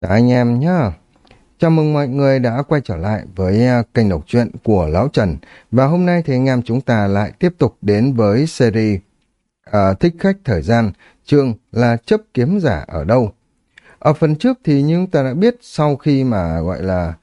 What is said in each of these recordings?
Đã anh em nhá. Chào mừng mọi người đã quay trở lại với à, kênh đọc truyện của Lão Trần. Và hôm nay thì anh em chúng ta lại tiếp tục đến với series uh, Thích Khách Thời Gian, chương là chấp kiếm giả ở đâu. Ở phần trước thì như chúng ta đã biết sau khi mà gọi là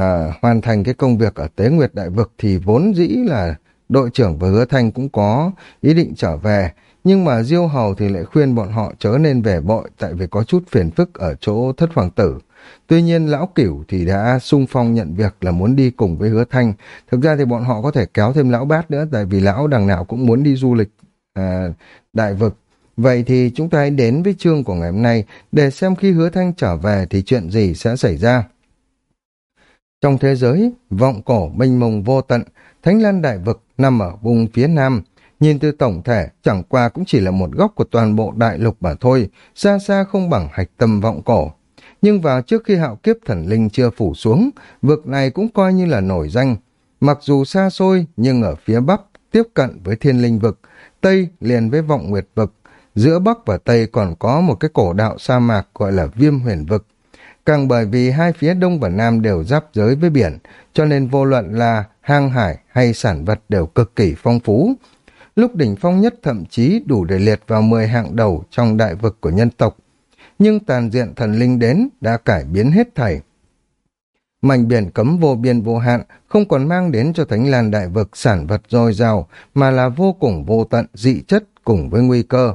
uh, hoàn thành cái công việc ở Tế Nguyệt Đại Vực thì vốn dĩ là đội trưởng và hứa thanh cũng có ý định trở về nhưng mà Diêu Hầu thì lại khuyên bọn họ chớ nên về bội tại vì có chút phiền phức ở chỗ thất hoàng tử. Tuy nhiên lão cửu thì đã sung phong nhận việc là muốn đi cùng với hứa thanh. Thực ra thì bọn họ có thể kéo thêm lão bát nữa tại vì lão đằng nào cũng muốn đi du lịch à, đại vực. Vậy thì chúng ta hãy đến với chương của ngày hôm nay để xem khi hứa thanh trở về thì chuyện gì sẽ xảy ra. Trong thế giới, vọng cổ mênh mông vô tận, Thánh Lan Đại Vực nằm ở vùng phía nam, Nhìn từ tổng thể, chẳng qua cũng chỉ là một góc của toàn bộ đại lục mà thôi, xa xa không bằng hạch tâm vọng cổ. Nhưng vào trước khi hạo kiếp thần linh chưa phủ xuống, vực này cũng coi như là nổi danh. Mặc dù xa xôi, nhưng ở phía bắc tiếp cận với thiên linh vực, tây liền với vọng nguyệt vực, giữa bắc và tây còn có một cái cổ đạo sa mạc gọi là viêm huyền vực. Càng bởi vì hai phía đông và nam đều giáp giới với biển, cho nên vô luận là hang hải hay sản vật đều cực kỳ phong phú, lúc đỉnh phong nhất thậm chí đủ để liệt vào 10 hạng đầu trong đại vực của nhân tộc. Nhưng tàn diện thần linh đến đã cải biến hết thảy. Mảnh biển cấm vô biên vô hạn không còn mang đến cho Thánh Lan đại vực sản vật dồi dào mà là vô cùng vô tận dị chất cùng với nguy cơ.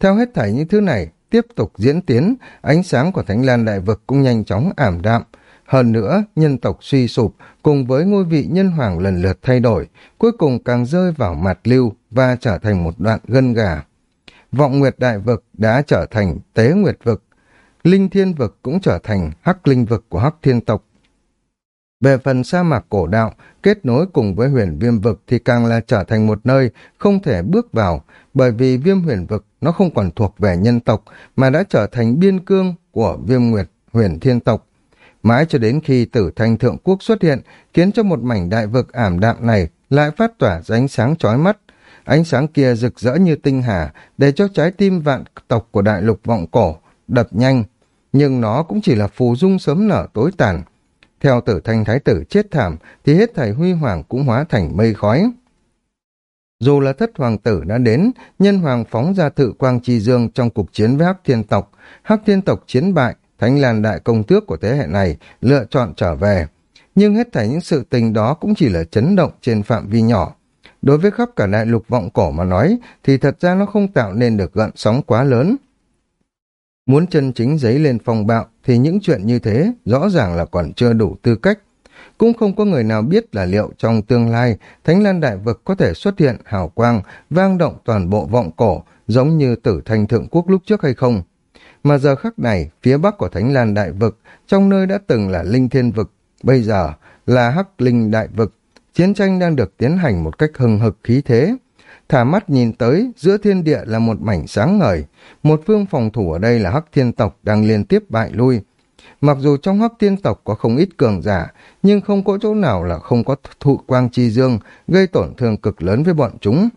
Theo hết thảy những thứ này, tiếp tục diễn tiến, ánh sáng của Thánh Lan đại vực cũng nhanh chóng ảm đạm, hơn nữa, nhân tộc suy sụp cùng với ngôi vị nhân hoàng lần lượt thay đổi, cuối cùng càng rơi vào mặt lưu và trở thành một đoạn gân gà. Vọng Nguyệt Đại Vực đã trở thành Tế Nguyệt Vực, Linh Thiên Vực cũng trở thành Hắc Linh Vực của Hắc Thiên Tộc. Về phần sa mạc cổ đạo, kết nối cùng với huyền viêm vực thì càng là trở thành một nơi không thể bước vào, bởi vì viêm huyền vực nó không còn thuộc về nhân tộc, mà đã trở thành biên cương của viêm nguyệt huyền thiên tộc mãi cho đến khi tử thanh thượng quốc xuất hiện, khiến cho một mảnh đại vực ảm đạm này lại phát tỏa ra ánh sáng chói mắt. Ánh sáng kia rực rỡ như tinh hà, để cho trái tim vạn tộc của đại lục vọng cổ đập nhanh, nhưng nó cũng chỉ là phù dung sớm nở tối tàn. Theo tử thanh thái tử chết thảm, thì hết thảy huy hoàng cũng hóa thành mây khói. Dù là thất hoàng tử đã đến, nhân hoàng phóng ra thự quang chi dương trong cuộc chiến với hắc thiên tộc, hắc thiên tộc chiến bại, Thánh Lan đại công tước của thế hệ này lựa chọn trở về. Nhưng hết thảy những sự tình đó cũng chỉ là chấn động trên phạm vi nhỏ. Đối với khắp cả đại lục vọng cổ mà nói, thì thật ra nó không tạo nên được gợn sóng quá lớn. Muốn chân chính giấy lên phong bạo thì những chuyện như thế rõ ràng là còn chưa đủ tư cách. Cũng không có người nào biết là liệu trong tương lai Thánh Lan Đại Vực có thể xuất hiện hào quang, vang động toàn bộ vọng cổ giống như tử thanh thượng quốc lúc trước hay không. Mà giờ khắc này, phía bắc của Thánh Lan Đại Vực, trong nơi đã từng là Linh Thiên Vực, bây giờ là Hắc Linh Đại Vực, chiến tranh đang được tiến hành một cách hừng hực khí thế. Thả mắt nhìn tới, giữa thiên địa là một mảnh sáng ngời, một phương phòng thủ ở đây là Hắc Thiên Tộc đang liên tiếp bại lui. Mặc dù trong Hắc Thiên Tộc có không ít cường giả, nhưng không có chỗ nào là không có thụ quang chi dương, gây tổn thương cực lớn với bọn chúng.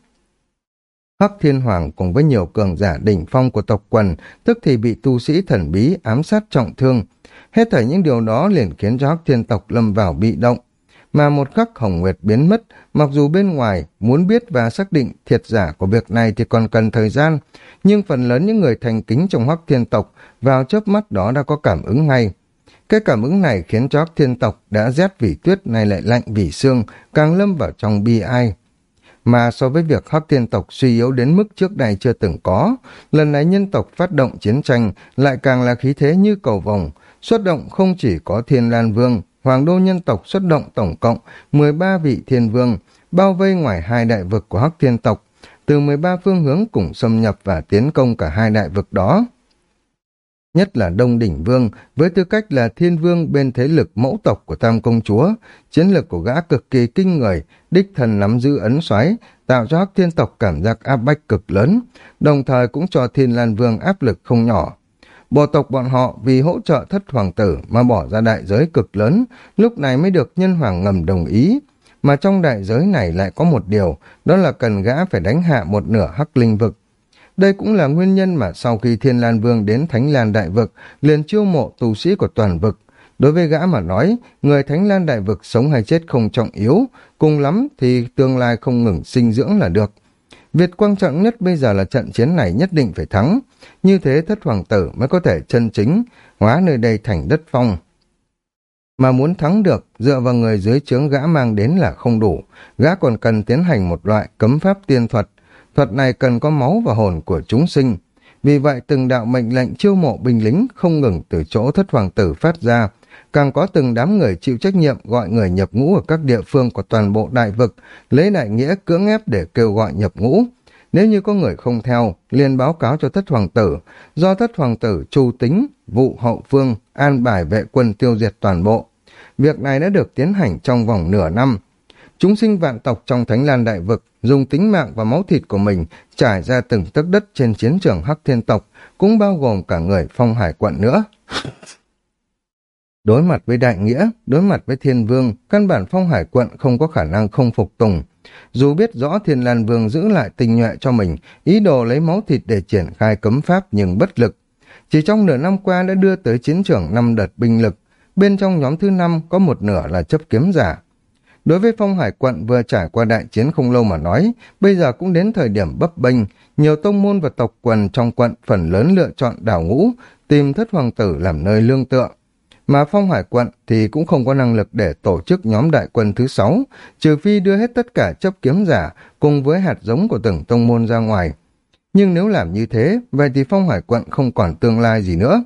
Hắc Thiên Hoàng cùng với nhiều cường giả đỉnh phong của tộc quần, tức thì bị tu sĩ thần bí ám sát trọng thương. Hết thảy những điều đó liền khiến cho Hắc Thiên tộc lâm vào bị động. Mà một khắc Hồng Nguyệt biến mất, mặc dù bên ngoài muốn biết và xác định thiệt giả của việc này thì còn cần thời gian, nhưng phần lớn những người thành kính trong Hắc Thiên tộc vào chớp mắt đó đã có cảm ứng ngay. Cái cảm ứng này khiến cho Hắc Thiên tộc đã rét vì tuyết này lại lạnh vì xương, càng lâm vào trong bi ai mà so với việc Hắc Thiên tộc suy yếu đến mức trước đây chưa từng có, lần này nhân tộc phát động chiến tranh lại càng là khí thế như cầu vồng, xuất động không chỉ có Thiên Lan Vương, Hoàng đô nhân tộc xuất động tổng cộng 13 vị thiên vương, bao vây ngoài hai đại vực của Hắc Thiên tộc, từ 13 phương hướng cùng xâm nhập và tiến công cả hai đại vực đó nhất là Đông Đỉnh Vương, với tư cách là thiên vương bên thế lực mẫu tộc của Tam Công Chúa, chiến lược của gã cực kỳ kinh người, đích thần nắm giữ ấn xoáy, tạo cho Hắc Thiên tộc cảm giác áp bách cực lớn, đồng thời cũng cho Thiên Lan Vương áp lực không nhỏ. Bộ tộc bọn họ vì hỗ trợ thất hoàng tử mà bỏ ra đại giới cực lớn, lúc này mới được nhân hoàng ngầm đồng ý. Mà trong đại giới này lại có một điều, đó là cần gã phải đánh hạ một nửa hắc linh vực. Đây cũng là nguyên nhân mà sau khi Thiên Lan Vương đến Thánh Lan Đại Vực, liền chiêu mộ tu sĩ của toàn vực. Đối với gã mà nói, người Thánh Lan Đại Vực sống hay chết không trọng yếu, cùng lắm thì tương lai không ngừng sinh dưỡng là được. Việc quan trọng nhất bây giờ là trận chiến này nhất định phải thắng. Như thế thất hoàng tử mới có thể chân chính, hóa nơi đây thành đất phong. Mà muốn thắng được, dựa vào người dưới trướng gã mang đến là không đủ. Gã còn cần tiến hành một loại cấm pháp tiên thuật. Thuật này cần có máu và hồn của chúng sinh. Vì vậy từng đạo mệnh lệnh chiêu mộ binh lính không ngừng từ chỗ thất hoàng tử phát ra, càng có từng đám người chịu trách nhiệm gọi người nhập ngũ ở các địa phương của toàn bộ đại vực, lấy đại nghĩa cưỡng ép để kêu gọi nhập ngũ. Nếu như có người không theo, liền báo cáo cho thất hoàng tử, do thất hoàng tử chu tính, vụ hậu phương, an bài vệ quân tiêu diệt toàn bộ. Việc này đã được tiến hành trong vòng nửa năm. Chúng sinh vạn tộc trong Thánh Lan Đại Vực dùng tính mạng và máu thịt của mình trải ra từng tấc đất trên chiến trường Hắc Thiên Tộc, cũng bao gồm cả người phong hải quận nữa. Đối mặt với đại nghĩa, đối mặt với thiên vương, căn bản phong hải quận không có khả năng không phục tùng. Dù biết rõ thiên lan vương giữ lại tình nhuệ cho mình, ý đồ lấy máu thịt để triển khai cấm pháp nhưng bất lực. Chỉ trong nửa năm qua đã đưa tới chiến trường năm đợt binh lực, bên trong nhóm thứ năm có một nửa là chấp kiếm giả. Đối với phong hải quận vừa trải qua đại chiến không lâu mà nói, bây giờ cũng đến thời điểm bấp bênh, nhiều tông môn và tộc quần trong quận phần lớn lựa chọn đảo ngũ, tìm thất hoàng tử làm nơi lương tựa. Mà phong hải quận thì cũng không có năng lực để tổ chức nhóm đại quân thứ sáu, trừ phi đưa hết tất cả chấp kiếm giả cùng với hạt giống của từng tông môn ra ngoài. Nhưng nếu làm như thế, vậy thì phong hải quận không còn tương lai gì nữa.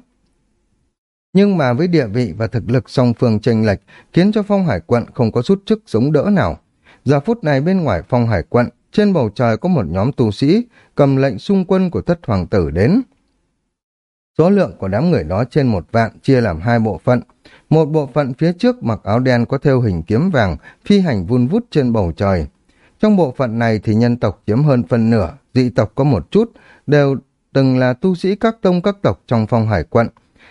Nhưng mà với địa vị và thực lực song phương tranh lệch khiến cho phong hải quận không có chút chức sống đỡ nào. Giờ phút này bên ngoài phong hải quận, trên bầu trời có một nhóm tu sĩ cầm lệnh xung quân của thất hoàng tử đến. Số lượng của đám người đó trên một vạn chia làm hai bộ phận. Một bộ phận phía trước mặc áo đen có theo hình kiếm vàng, phi hành vun vút trên bầu trời. Trong bộ phận này thì nhân tộc chiếm hơn phần nửa, dị tộc có một chút, đều từng là tu sĩ các tông các tộc trong phong hải quận.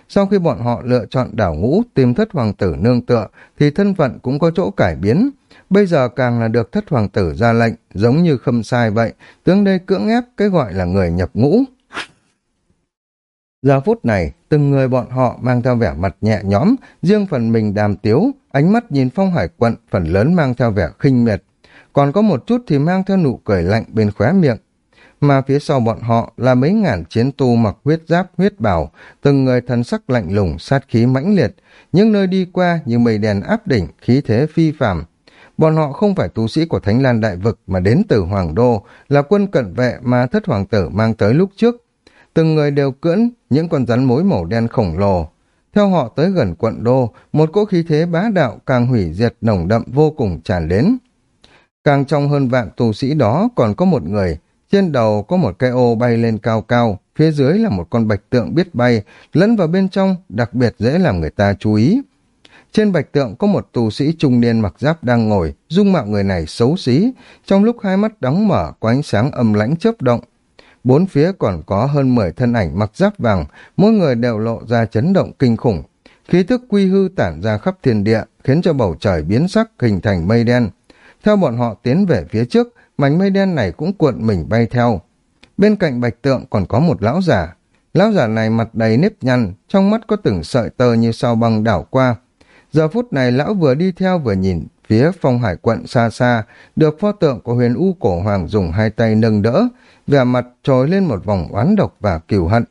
Sau khi bọn họ lựa chọn đảo ngũ tìm thất hoàng tử nương tựa, thì thân phận cũng có chỗ cải biến. Bây giờ càng là được thất hoàng tử ra lệnh, giống như khâm sai vậy, tướng đây cưỡng ép cái gọi là người nhập ngũ. Giờ phút này, từng người bọn họ mang theo vẻ mặt nhẹ nhõm, riêng phần mình đàm tiếu, ánh mắt nhìn phong hải quận phần lớn mang theo vẻ khinh miệt. Còn có một chút thì mang theo nụ cười lạnh bên khóe miệng. Mà phía sau bọn họ là mấy ngàn chiến tu mặc huyết giáp huyết bảo, từng người thân sắc lạnh lùng, sát khí mãnh liệt, những nơi đi qua như mây đèn áp đỉnh, khí thế phi phàm. Bọn họ không phải tu sĩ của Thánh Lan Đại Vực mà đến từ Hoàng Đô, là quân cận vệ mà thất hoàng tử mang tới lúc trước, từng người đều cưỡn những con rắn mối màu đen khổng lồ. Theo họ tới gần quận đô, một cỗ khí thế bá đạo càng hủy diệt nồng đậm vô cùng tràn đến. Càng trong hơn vạn tù sĩ đó còn có một người, trên đầu có một cái ô bay lên cao cao, phía dưới là một con bạch tượng biết bay, lẫn vào bên trong đặc biệt dễ làm người ta chú ý. Trên bạch tượng có một tù sĩ trung niên mặc giáp đang ngồi, dung mạo người này xấu xí, trong lúc hai mắt đóng mở có ánh sáng âm lãnh chớp động, bốn phía còn có hơn 10 thân ảnh mặc giáp vàng, mỗi người đều lộ ra chấn động kinh khủng. Khí thức quy hư tản ra khắp thiên địa, khiến cho bầu trời biến sắc hình thành mây đen. Theo bọn họ tiến về phía trước, mảnh mây đen này cũng cuộn mình bay theo. Bên cạnh bạch tượng còn có một lão giả. Lão giả này mặt đầy nếp nhăn, trong mắt có từng sợi tơ như sao băng đảo qua. Giờ phút này lão vừa đi theo vừa nhìn phía phong hải quận xa xa, được pho tượng của huyền u cổ hoàng dùng hai tay nâng đỡ, vẻ mặt trồi lên một vòng oán độc và kiều hận.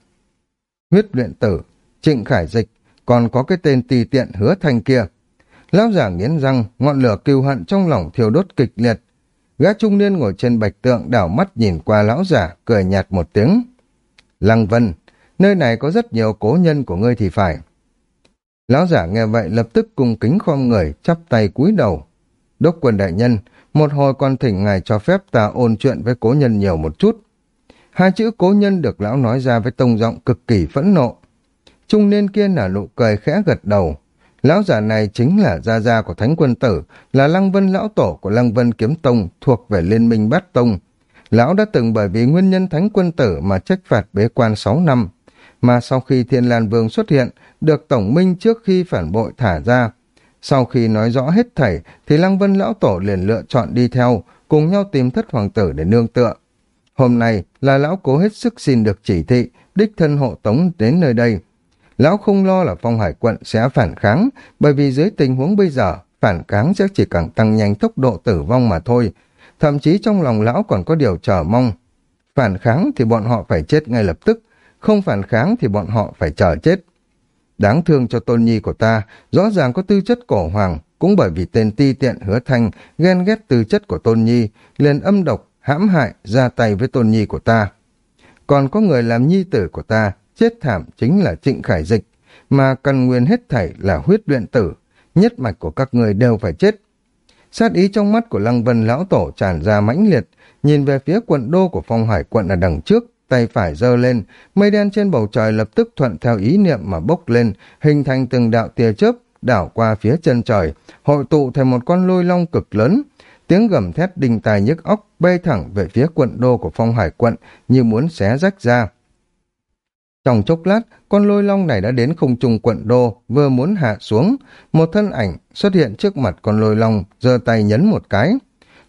Huyết luyện tử, trịnh khải dịch, còn có cái tên tì tiện hứa thanh kia. Lão giả nghiến răng, ngọn lửa kiêu hận trong lòng thiêu đốt kịch liệt. Gã trung niên ngồi trên bạch tượng đảo mắt nhìn qua lão giả, cười nhạt một tiếng. Lăng Vân, nơi này có rất nhiều cố nhân của ngươi thì phải. Lão giả nghe vậy lập tức cung kính khom người, chắp tay cúi đầu. Đốc quân đại nhân, một hồi còn thỉnh ngài cho phép ta ôn chuyện với cố nhân nhiều một chút. Hai chữ cố nhân được lão nói ra với tông giọng cực kỳ phẫn nộ. Trung niên kia nở nụ cười khẽ gật đầu. Lão giả này chính là gia gia của Thánh Quân Tử, là Lăng Vân Lão Tổ của Lăng Vân Kiếm Tông, thuộc về Liên minh Bát Tông. Lão đã từng bởi vì nguyên nhân Thánh Quân Tử mà trách phạt bế quan 6 năm, mà sau khi Thiên Lan Vương xuất hiện, được Tổng Minh trước khi phản bội thả ra. Sau khi nói rõ hết thảy, thì Lăng Vân Lão Tổ liền lựa chọn đi theo, cùng nhau tìm thất hoàng tử để nương tựa. Hôm nay là lão cố hết sức xin được chỉ thị, đích thân hộ tống đến nơi đây. Lão không lo là phong hải quận sẽ phản kháng, bởi vì dưới tình huống bây giờ, phản kháng sẽ chỉ càng tăng nhanh tốc độ tử vong mà thôi. Thậm chí trong lòng lão còn có điều chờ mong. Phản kháng thì bọn họ phải chết ngay lập tức, không phản kháng thì bọn họ phải chờ chết. Đáng thương cho tôn nhi của ta, rõ ràng có tư chất cổ hoàng, cũng bởi vì tên ti tiện hứa thanh ghen ghét tư chất của tôn nhi, liền âm độc, hãm hại, ra tay với tôn nhi của ta. Còn có người làm nhi tử của ta, chết thảm chính là trịnh khải dịch, mà cần nguyên hết thảy là huyết luyện tử, nhất mạch của các người đều phải chết. Sát ý trong mắt của Lăng Vân Lão Tổ tràn ra mãnh liệt, nhìn về phía quận đô của phong hải quận ở đằng trước, tay phải giơ lên, mây đen trên bầu trời lập tức thuận theo ý niệm mà bốc lên, hình thành từng đạo tia chớp, đảo qua phía chân trời, hội tụ thành một con lôi long cực lớn. Tiếng gầm thét đình tài nhức óc bay thẳng về phía quận đô của phong hải quận như muốn xé rách ra. Trong chốc lát, con lôi long này đã đến không trung quận đô, vừa muốn hạ xuống. Một thân ảnh xuất hiện trước mặt con lôi long, giơ tay nhấn một cái.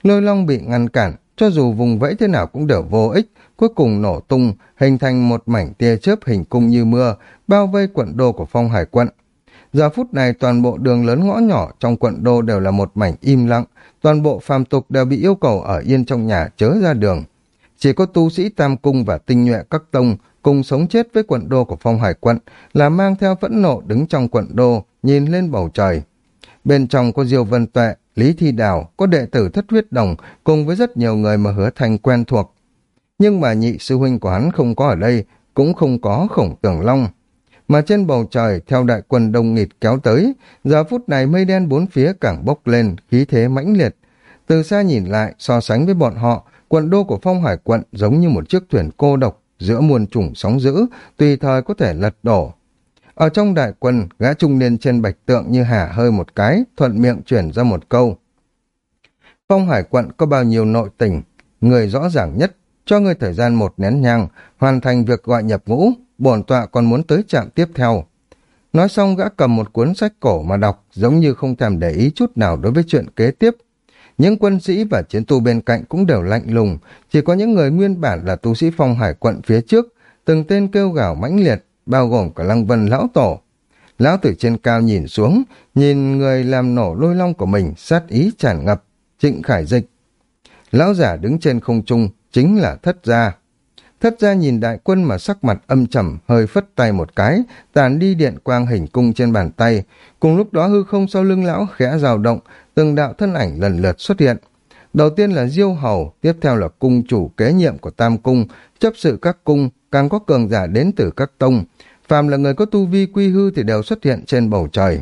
Lôi long bị ngăn cản, cho dù vùng vẫy thế nào cũng đều vô ích, cuối cùng nổ tung, hình thành một mảnh tia chớp hình cung như mưa, bao vây quận đô của phong hải quận. Giờ phút này toàn bộ đường lớn ngõ nhỏ trong quận đô đều là một mảnh im lặng, toàn bộ phàm tục đều bị yêu cầu ở yên trong nhà chớ ra đường. Chỉ có tu sĩ Tam Cung và tinh nhuệ các tông cùng sống chết với quận đô của phong hải quận là mang theo phẫn nộ đứng trong quận đô, nhìn lên bầu trời. Bên trong có Diêu Vân Tuệ, Lý Thi Đào, có đệ tử thất huyết đồng cùng với rất nhiều người mà hứa thành quen thuộc. Nhưng mà nhị sư huynh của hắn không có ở đây, cũng không có khổng tưởng long. Mà trên bầu trời, theo đại quân đông nghịt kéo tới, giờ phút này mây đen bốn phía càng bốc lên, khí thế mãnh liệt. Từ xa nhìn lại, so sánh với bọn họ, quận đô của phong hải quận giống như một chiếc thuyền cô độc giữa muôn trùng sóng dữ, tùy thời có thể lật đổ. Ở trong đại quân, gã trung niên trên bạch tượng như hả hơi một cái, thuận miệng chuyển ra một câu. Phong hải quận có bao nhiêu nội tình, người rõ ràng nhất, cho người thời gian một nén nhang, hoàn thành việc gọi nhập ngũ, bổn tọa còn muốn tới trạm tiếp theo. Nói xong gã cầm một cuốn sách cổ mà đọc, giống như không thèm để ý chút nào đối với chuyện kế tiếp. Những quân sĩ và chiến tu bên cạnh cũng đều lạnh lùng, chỉ có những người nguyên bản là tu sĩ phong hải quận phía trước, từng tên kêu gào mãnh liệt, bao gồm cả lăng vân lão tổ. Lão từ trên cao nhìn xuống, nhìn người làm nổ lôi long của mình, sát ý tràn ngập, trịnh khải dịch. Lão giả đứng trên không trung, chính là thất gia. Thất gia nhìn đại quân mà sắc mặt âm trầm, hơi phất tay một cái, tàn đi điện quang hình cung trên bàn tay. Cùng lúc đó hư không sau lưng lão khẽ rào động, từng đạo thân ảnh lần lượt xuất hiện. Đầu tiên là Diêu Hầu, tiếp theo là cung chủ kế nhiệm của Tam Cung, chấp sự các cung, càng có cường giả đến từ các tông. Phàm là người có tu vi quy hư thì đều xuất hiện trên bầu trời.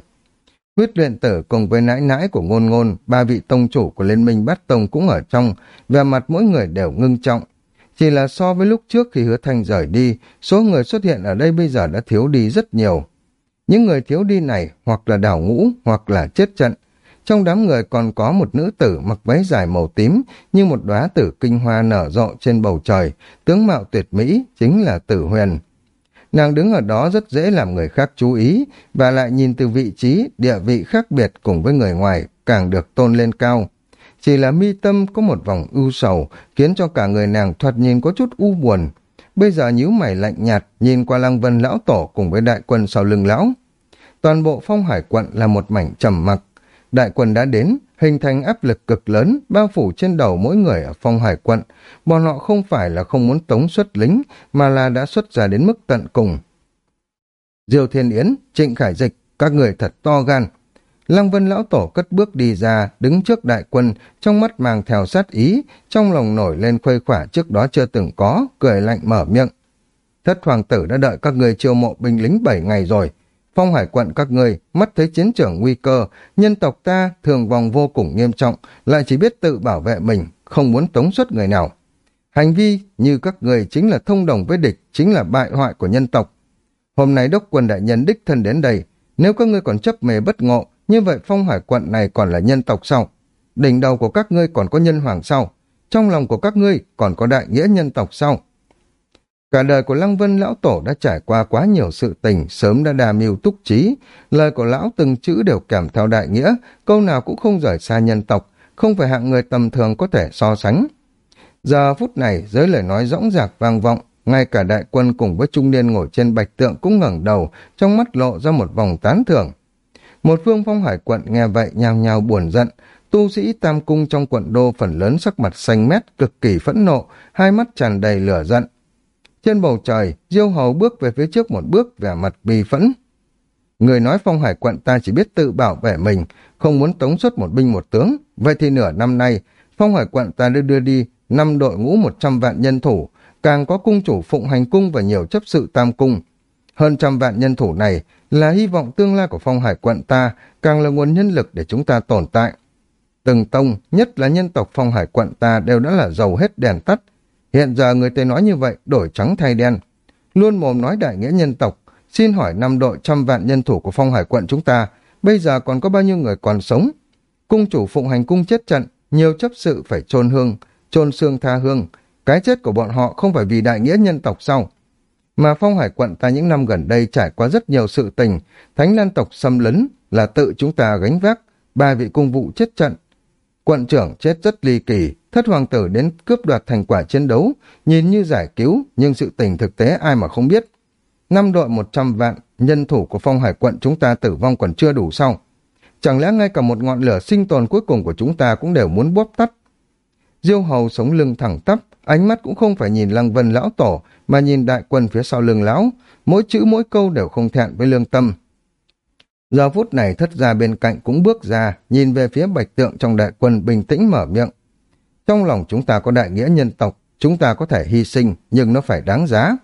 Huyết luyện tử cùng với nãi nãi của ngôn ngôn, ba vị tông chủ của Liên minh Bát Tông cũng ở trong, về mặt mỗi người đều ngưng trọng. Chỉ là so với lúc trước khi hứa thanh rời đi, số người xuất hiện ở đây bây giờ đã thiếu đi rất nhiều. Những người thiếu đi này hoặc là đảo ngũ hoặc là chết trận, trong đám người còn có một nữ tử mặc váy dài màu tím như một đóa tử kinh hoa nở rộ trên bầu trời, tướng mạo tuyệt mỹ chính là tử huyền. Nàng đứng ở đó rất dễ làm người khác chú ý và lại nhìn từ vị trí, địa vị khác biệt cùng với người ngoài càng được tôn lên cao. Chỉ là mi tâm có một vòng ưu sầu khiến cho cả người nàng thoạt nhìn có chút u buồn. Bây giờ nhíu mày lạnh nhạt nhìn qua lăng vân lão tổ cùng với đại quân sau lưng lão. Toàn bộ phong hải quận là một mảnh trầm mặc Đại quân đã đến, hình thành áp lực cực lớn, bao phủ trên đầu mỗi người ở phong hải quận. Bọn họ không phải là không muốn tống xuất lính, mà là đã xuất ra đến mức tận cùng. Diêu Thiên Yến, Trịnh Khải Dịch, các người thật to gan. Lăng Vân Lão Tổ cất bước đi ra, đứng trước đại quân, trong mắt mang theo sát ý, trong lòng nổi lên khuây khỏa trước đó chưa từng có, cười lạnh mở miệng. Thất hoàng tử đã đợi các người chiêu mộ binh lính 7 ngày rồi, phong hải quận các người mắt thấy chiến trường nguy cơ, nhân tộc ta thường vòng vô cùng nghiêm trọng, lại chỉ biết tự bảo vệ mình, không muốn tống xuất người nào. Hành vi như các người chính là thông đồng với địch, chính là bại hoại của nhân tộc. Hôm nay đốc quân đại nhân đích thân đến đây, nếu các ngươi còn chấp mê bất ngộ, như vậy phong hải quận này còn là nhân tộc sao? Đỉnh đầu của các ngươi còn có nhân hoàng sao? Trong lòng của các ngươi còn có đại nghĩa nhân tộc sao? Cả đời của Lăng Vân Lão Tổ đã trải qua quá nhiều sự tình, sớm đã đà mưu túc trí. Lời của Lão từng chữ đều kèm theo đại nghĩa, câu nào cũng không rời xa nhân tộc, không phải hạng người tầm thường có thể so sánh. Giờ phút này, giới lời nói rõng rạc vang vọng, ngay cả đại quân cùng với trung niên ngồi trên bạch tượng cũng ngẩng đầu, trong mắt lộ ra một vòng tán thưởng. Một phương phong hải quận nghe vậy nhào nhào buồn giận, tu sĩ tam cung trong quận đô phần lớn sắc mặt xanh mét, cực kỳ phẫn nộ, hai mắt tràn đầy lửa giận. Trên bầu trời, diêu hầu bước về phía trước một bước, vẻ mặt bi phẫn. Người nói phong hải quận ta chỉ biết tự bảo vệ mình, không muốn tống xuất một binh một tướng. Vậy thì nửa năm nay, phong hải quận ta đưa đưa đi năm đội ngũ một trăm vạn nhân thủ, càng có cung chủ phụng hành cung và nhiều chấp sự tam cung. Hơn trăm vạn nhân thủ này là hy vọng tương lai của phong hải quận ta, càng là nguồn nhân lực để chúng ta tồn tại. Từng tông, nhất là nhân tộc phong hải quận ta đều đã là giàu hết đèn tắt. Hiện giờ người Tây nói như vậy, đổi trắng thay đen. Luôn mồm nói đại nghĩa nhân tộc, xin hỏi năm đội trăm vạn nhân thủ của phong hải quận chúng ta, bây giờ còn có bao nhiêu người còn sống? Cung chủ phụng hành cung chết trận, nhiều chấp sự phải chôn hương, chôn xương tha hương. Cái chết của bọn họ không phải vì đại nghĩa nhân tộc sao? Mà phong hải quận ta những năm gần đây trải qua rất nhiều sự tình, thánh lan tộc xâm lấn là tự chúng ta gánh vác, ba vị cung vụ chết trận. Quận trưởng chết rất ly kỳ, thất hoàng tử đến cướp đoạt thành quả chiến đấu, nhìn như giải cứu, nhưng sự tình thực tế ai mà không biết. Năm đội một trăm vạn, nhân thủ của phong hải quận chúng ta tử vong còn chưa đủ sau. Chẳng lẽ ngay cả một ngọn lửa sinh tồn cuối cùng của chúng ta cũng đều muốn bóp tắt? Diêu hầu sống lưng thẳng tắp, ánh mắt cũng không phải nhìn lăng vân lão tổ, mà nhìn đại quân phía sau lưng lão, mỗi chữ mỗi câu đều không thẹn với lương tâm. Giờ phút này thất gia bên cạnh cũng bước ra, nhìn về phía bạch tượng trong đại quân bình tĩnh mở miệng. Trong lòng chúng ta có đại nghĩa nhân tộc, chúng ta có thể hy sinh, nhưng nó phải đáng giá.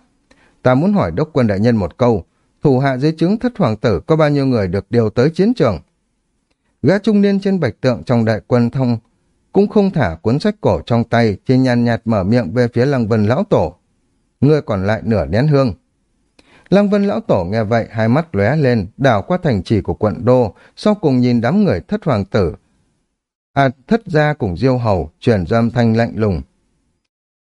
Ta muốn hỏi đốc quân đại nhân một câu, thủ hạ dưới chứng thất hoàng tử có bao nhiêu người được điều tới chiến trường? Gã trung niên trên bạch tượng trong đại quân thông cũng không thả cuốn sách cổ trong tay, chỉ nhàn nhạt mở miệng về phía Lăng Vân Lão Tổ. Người còn lại nửa nén hương. Lăng Vân Lão Tổ nghe vậy, hai mắt lóe lên, đảo qua thành trì của quận Đô, sau cùng nhìn đám người thất hoàng tử. À, thất gia cùng diêu hầu, chuyển dâm thanh lạnh lùng.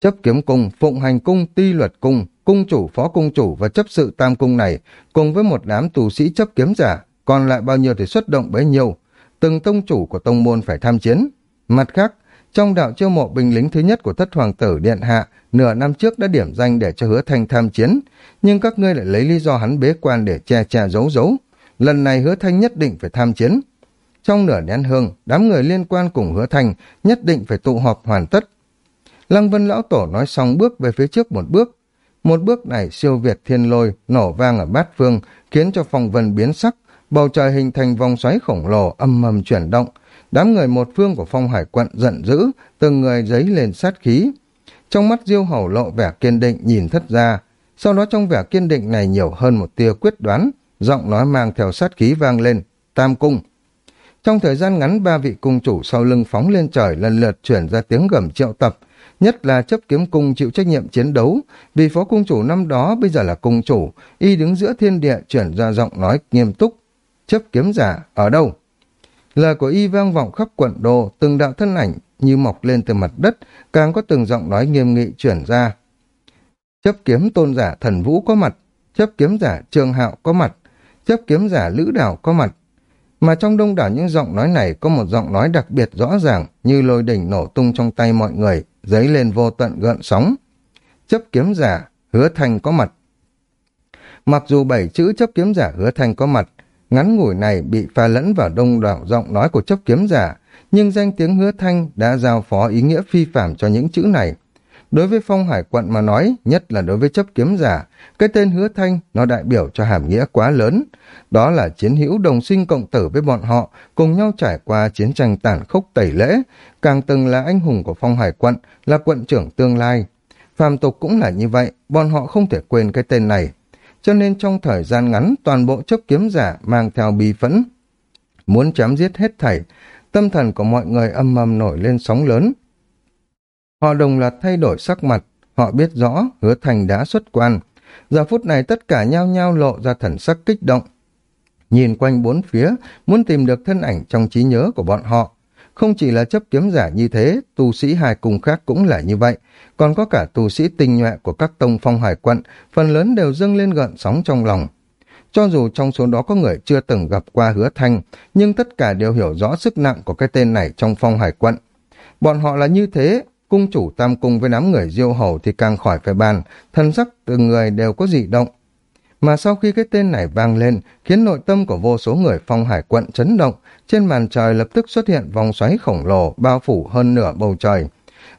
Chấp kiếm cung, phụng hành cung, ti luật cung, cung chủ, phó cung chủ và chấp sự tam cung này, cùng với một đám tù sĩ chấp kiếm giả, còn lại bao nhiêu thì xuất động bấy nhiêu. Từng tông chủ của tông môn phải tham chiến. Mặt khác, trong đạo chiêu mộ binh lính thứ nhất của thất hoàng tử Điện Hạ, nửa năm trước đã điểm danh để cho hứa thanh tham chiến, nhưng các ngươi lại lấy lý do hắn bế quan để che che giấu giấu. Lần này hứa thanh nhất định phải tham chiến. Trong nửa nén hương, đám người liên quan cùng hứa thanh nhất định phải tụ họp hoàn tất. Lăng Vân Lão Tổ nói xong bước về phía trước một bước. Một bước này siêu việt thiên lôi, nổ vang ở bát phương, khiến cho phong vân biến sắc, bầu trời hình thành vòng xoáy khổng lồ âm mầm chuyển động. Đám người một phương của phong hải quận giận dữ, từng người giấy lên sát khí. Trong mắt diêu hầu lộ vẻ kiên định nhìn thất ra, sau đó trong vẻ kiên định này nhiều hơn một tia quyết đoán, giọng nói mang theo sát khí vang lên, tam cung. Trong thời gian ngắn ba vị cung chủ sau lưng phóng lên trời lần lượt chuyển ra tiếng gầm triệu tập, nhất là chấp kiếm cung chịu trách nhiệm chiến đấu, vì phó cung chủ năm đó bây giờ là cung chủ, y đứng giữa thiên địa chuyển ra giọng nói nghiêm túc, chấp kiếm giả ở đâu? Lời của y vang vọng khắp quận đô, từng đạo thân ảnh như mọc lên từ mặt đất, càng có từng giọng nói nghiêm nghị chuyển ra. Chấp kiếm tôn giả thần vũ có mặt, chấp kiếm giả trường hạo có mặt, chấp kiếm giả lữ đảo có mặt. Mà trong đông đảo những giọng nói này có một giọng nói đặc biệt rõ ràng như lôi đỉnh nổ tung trong tay mọi người, dấy lên vô tận gợn sóng. Chấp kiếm giả, hứa thành có mặt. Mặc dù bảy chữ chấp kiếm giả hứa thành có mặt, ngắn ngủi này bị pha lẫn vào đông đảo giọng nói của chấp kiếm giả, nhưng danh tiếng hứa thanh đã giao phó ý nghĩa phi phạm cho những chữ này. Đối với phong hải quận mà nói, nhất là đối với chấp kiếm giả, cái tên hứa thanh nó đại biểu cho hàm nghĩa quá lớn. Đó là chiến hữu đồng sinh cộng tử với bọn họ, cùng nhau trải qua chiến tranh tàn khốc tẩy lễ, càng từng là anh hùng của phong hải quận, là quận trưởng tương lai. Phàm tục cũng là như vậy, bọn họ không thể quên cái tên này. Cho nên trong thời gian ngắn, toàn bộ chấp kiếm giả mang theo bi phẫn. Muốn chém giết hết thảy, tâm thần của mọi người âm mầm nổi lên sóng lớn. Họ đồng loạt thay đổi sắc mặt, họ biết rõ hứa thành đã xuất quan. Giờ phút này tất cả nhao nhao lộ ra thần sắc kích động. Nhìn quanh bốn phía, muốn tìm được thân ảnh trong trí nhớ của bọn họ. Không chỉ là chấp kiếm giả như thế, tu sĩ hai cung khác cũng là như vậy. Còn có cả tu sĩ tinh nhuệ của các tông phong hải quận, phần lớn đều dâng lên gợn sóng trong lòng. Cho dù trong số đó có người chưa từng gặp qua hứa thanh, nhưng tất cả đều hiểu rõ sức nặng của cái tên này trong phong hải quận. Bọn họ là như thế, cung chủ tam cung với đám người diêu hầu thì càng khỏi phải bàn, thân sắc từng người đều có dị động. Mà sau khi cái tên này vang lên, khiến nội tâm của vô số người phong hải quận chấn động, trên màn trời lập tức xuất hiện vòng xoáy khổng lồ bao phủ hơn nửa bầu trời.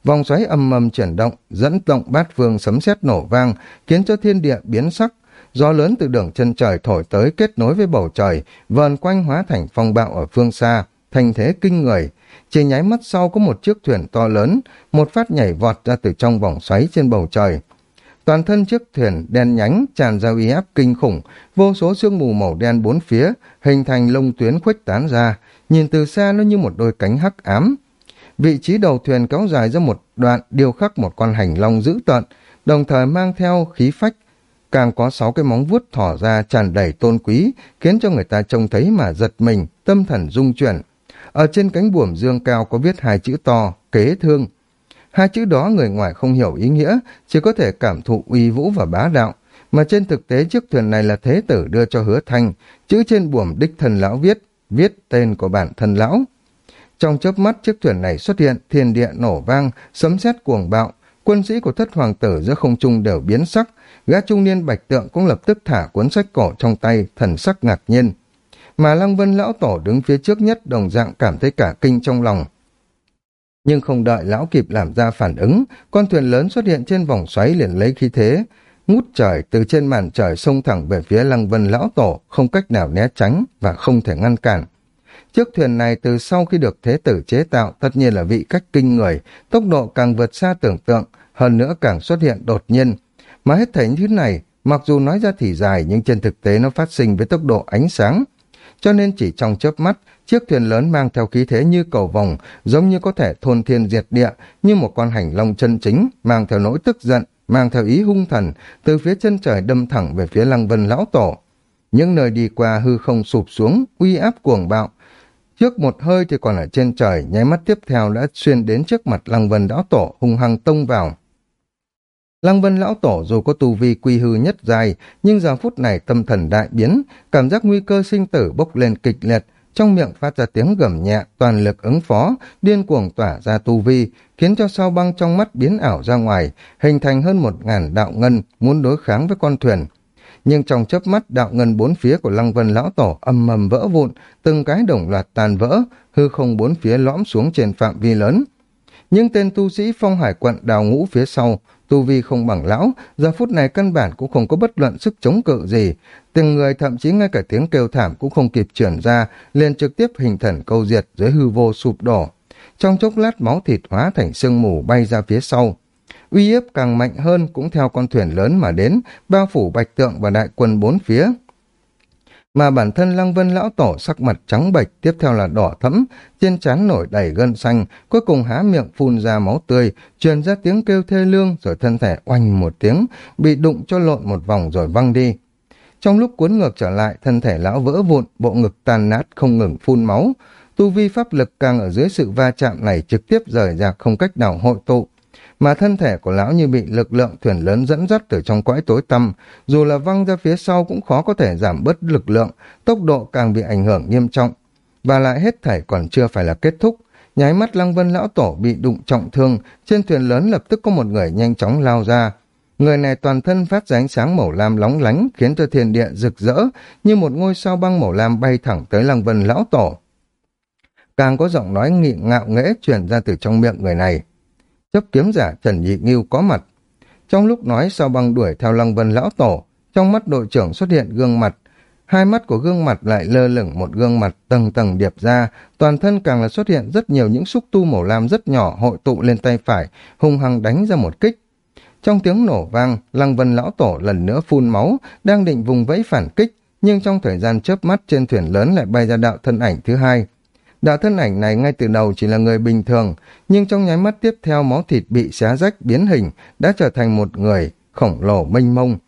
Vòng xoáy âm âm chuyển động, dẫn động bát phương sấm sét nổ vang, khiến cho thiên địa biến sắc. Gió lớn từ đường chân trời thổi tới kết nối với bầu trời, vờn quanh hóa thành phong bạo ở phương xa, thành thế kinh người. Chỉ nháy mắt sau có một chiếc thuyền to lớn, một phát nhảy vọt ra từ trong vòng xoáy trên bầu trời. Toàn thân chiếc thuyền đen nhánh tràn ra uy áp kinh khủng, vô số sương mù màu đen bốn phía, hình thành lông tuyến khuếch tán ra, nhìn từ xa nó như một đôi cánh hắc ám. Vị trí đầu thuyền kéo dài ra một đoạn điêu khắc một con hành long dữ tợn, đồng thời mang theo khí phách, càng có sáu cái móng vuốt thỏ ra tràn đầy tôn quý, khiến cho người ta trông thấy mà giật mình, tâm thần rung chuyển. Ở trên cánh buồm dương cao có viết hai chữ to, kế thương. Hai chữ đó người ngoài không hiểu ý nghĩa, chỉ có thể cảm thụ uy vũ và bá đạo. Mà trên thực tế chiếc thuyền này là thế tử đưa cho hứa thanh, chữ trên buồm đích thần lão viết, viết tên của bản thân lão. Trong chớp mắt chiếc thuyền này xuất hiện, thiên địa nổ vang, sấm sét cuồng bạo, quân sĩ của thất hoàng tử giữa không trung đều biến sắc, gã trung niên bạch tượng cũng lập tức thả cuốn sách cổ trong tay, thần sắc ngạc nhiên. Mà Lăng Vân lão tổ đứng phía trước nhất đồng dạng cảm thấy cả kinh trong lòng. Nhưng không đợi lão kịp làm ra phản ứng, con thuyền lớn xuất hiện trên vòng xoáy liền lấy khí thế, ngút trời từ trên màn trời xông thẳng về phía Lăng Vân lão tổ, không cách nào né tránh và không thể ngăn cản. Chiếc thuyền này từ sau khi được thế tử chế tạo tất nhiên là vị cách kinh người, tốc độ càng vượt xa tưởng tượng, hơn nữa càng xuất hiện đột nhiên. Mà hết thảy những thứ này, mặc dù nói ra thì dài nhưng trên thực tế nó phát sinh với tốc độ ánh sáng. Cho nên chỉ trong chớp mắt, chiếc thuyền lớn mang theo khí thế như cầu vòng, giống như có thể thôn thiên diệt địa, như một con hành long chân chính, mang theo nỗi tức giận, mang theo ý hung thần, từ phía chân trời đâm thẳng về phía lăng vân lão tổ. Những nơi đi qua hư không sụp xuống, uy áp cuồng bạo, Trước một hơi thì còn ở trên trời, nháy mắt tiếp theo đã xuyên đến trước mặt Lăng Vân Lão Tổ hung hăng tông vào. Lăng Vân Lão Tổ dù có tu vi quy hư nhất dài, nhưng giờ phút này tâm thần đại biến, cảm giác nguy cơ sinh tử bốc lên kịch liệt, trong miệng phát ra tiếng gầm nhẹ, toàn lực ứng phó, điên cuồng tỏa ra tu vi, khiến cho sao băng trong mắt biến ảo ra ngoài, hình thành hơn một ngàn đạo ngân muốn đối kháng với con thuyền. Nhưng trong chớp mắt đạo ngân bốn phía của lăng vân lão tổ âm mầm vỡ vụn từng cái đồng loạt tàn vỡ hư không bốn phía lõm xuống trên phạm vi lớn. Những tên tu sĩ phong hải quận đào ngũ phía sau tu vi không bằng lão giờ phút này căn bản cũng không có bất luận sức chống cự gì. Từng người thậm chí ngay cả tiếng kêu thảm cũng không kịp chuyển ra liền trực tiếp hình thần câu diệt dưới hư vô sụp đổ. Trong chốc lát máu thịt hóa thành sương mù bay ra phía sau. Uy hiếp càng mạnh hơn cũng theo con thuyền lớn mà đến, bao phủ bạch tượng và đại quân bốn phía. Mà bản thân Lăng Vân Lão Tổ sắc mặt trắng bệch, tiếp theo là đỏ thẫm, trên trán nổi đầy gân xanh, cuối cùng há miệng phun ra máu tươi, truyền ra tiếng kêu thê lương rồi thân thể oanh một tiếng, bị đụng cho lộn một vòng rồi văng đi. Trong lúc cuốn ngược trở lại, thân thể lão vỡ vụn, bộ ngực tàn nát không ngừng phun máu. Tu vi pháp lực càng ở dưới sự va chạm này trực tiếp rời ra không cách nào hội tụ, mà thân thể của lão như bị lực lượng thuyền lớn dẫn dắt từ trong cõi tối tăm, dù là văng ra phía sau cũng khó có thể giảm bớt lực lượng, tốc độ càng bị ảnh hưởng nghiêm trọng. Và lại hết thảy còn chưa phải là kết thúc, nháy mắt Lăng Vân Lão Tổ bị đụng trọng thương, trên thuyền lớn lập tức có một người nhanh chóng lao ra. Người này toàn thân phát ra ánh sáng màu lam lóng lánh khiến cho thiên địa rực rỡ như một ngôi sao băng màu lam bay thẳng tới Lăng Vân Lão Tổ. Càng có giọng nói nghị ngạo nghễ truyền ra từ trong miệng người này chấp kiếm giả Trần Nhị Nghiêu có mặt. Trong lúc nói sao băng đuổi theo Lăng Vân Lão Tổ, trong mắt đội trưởng xuất hiện gương mặt. Hai mắt của gương mặt lại lơ lửng một gương mặt tầng tầng điệp ra, toàn thân càng là xuất hiện rất nhiều những xúc tu màu lam rất nhỏ hội tụ lên tay phải, hung hăng đánh ra một kích. Trong tiếng nổ vang, Lăng Vân Lão Tổ lần nữa phun máu, đang định vùng vẫy phản kích, nhưng trong thời gian chớp mắt trên thuyền lớn lại bay ra đạo thân ảnh thứ hai, Đạo thân ảnh này ngay từ đầu chỉ là người bình thường, nhưng trong nháy mắt tiếp theo máu thịt bị xé rách biến hình đã trở thành một người khổng lồ mênh mông.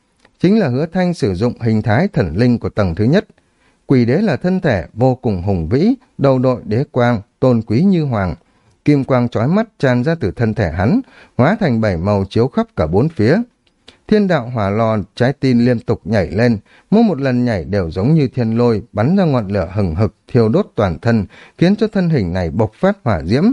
Chính là hứa thanh sử dụng hình thái thần linh của tầng thứ nhất. Quỷ đế là thân thể vô cùng hùng vĩ, đầu đội đế quang, tôn quý như hoàng. Kim quang trói mắt tràn ra từ thân thể hắn, hóa thành bảy màu chiếu khắp cả bốn phía. Thiên đạo hỏa lò trái tim liên tục nhảy lên, mỗi một lần nhảy đều giống như thiên lôi, bắn ra ngọn lửa hừng hực, thiêu đốt toàn thân, khiến cho thân hình này bộc phát hỏa diễm.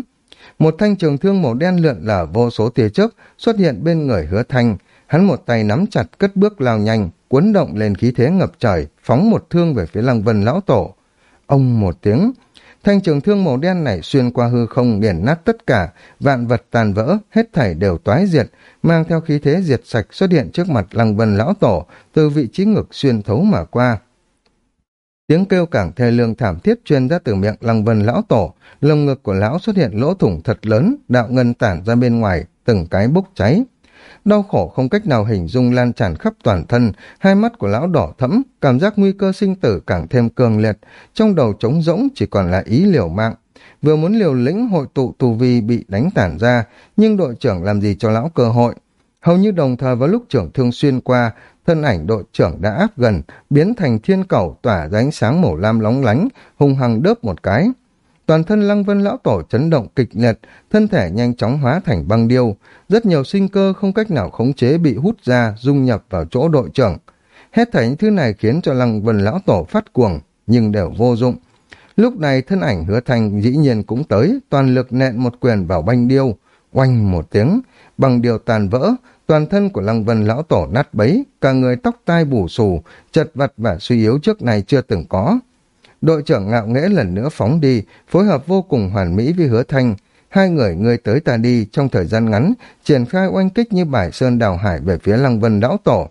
Một thanh trường thương màu đen lượn lở vô số tia chớp xuất hiện bên người hứa thanh. Hắn một tay nắm chặt cất bước lao nhanh, cuốn động lên khí thế ngập trời, phóng một thương về phía lăng vân lão tổ. Ông một tiếng, thanh trường thương màu đen này xuyên qua hư không nghiền nát tất cả, vạn vật tàn vỡ, hết thảy đều toái diệt, mang theo khí thế diệt sạch xuất hiện trước mặt lăng vân lão tổ, từ vị trí ngực xuyên thấu mà qua. Tiếng kêu càng thê lương thảm thiết truyền ra từ miệng lăng vân lão tổ, lồng ngực của lão xuất hiện lỗ thủng thật lớn, đạo ngân tản ra bên ngoài, từng cái bốc cháy. Đau khổ không cách nào hình dung lan tràn khắp toàn thân, hai mắt của lão đỏ thẫm, cảm giác nguy cơ sinh tử càng thêm cường liệt, trong đầu trống rỗng chỉ còn là ý liều mạng. Vừa muốn liều lĩnh hội tụ tù vi bị đánh tản ra, nhưng đội trưởng làm gì cho lão cơ hội. Hầu như đồng thời vào lúc trưởng thương xuyên qua, thân ảnh đội trưởng đã áp gần, biến thành thiên cầu tỏa ra ánh sáng màu lam lóng lánh, hung hăng đớp một cái. Toàn thân lăng vân lão tổ chấn động kịch liệt, thân thể nhanh chóng hóa thành băng điêu. Rất nhiều sinh cơ không cách nào khống chế bị hút ra, dung nhập vào chỗ đội trưởng. Hết thảy những thứ này khiến cho lăng vân lão tổ phát cuồng, nhưng đều vô dụng. Lúc này thân ảnh hứa thành dĩ nhiên cũng tới, toàn lực nện một quyền vào băng điêu. Oanh một tiếng, bằng điều tàn vỡ, toàn thân của lăng vân lão tổ nát bấy, cả người tóc tai bù xù, chật vật và suy yếu trước này chưa từng có. Đội trưởng ngạo nghễ lần nữa phóng đi, phối hợp vô cùng hoàn mỹ với hứa thanh. Hai người người tới ta đi trong thời gian ngắn, triển khai oanh kích như bài sơn đào hải về phía lăng vân lão tổ.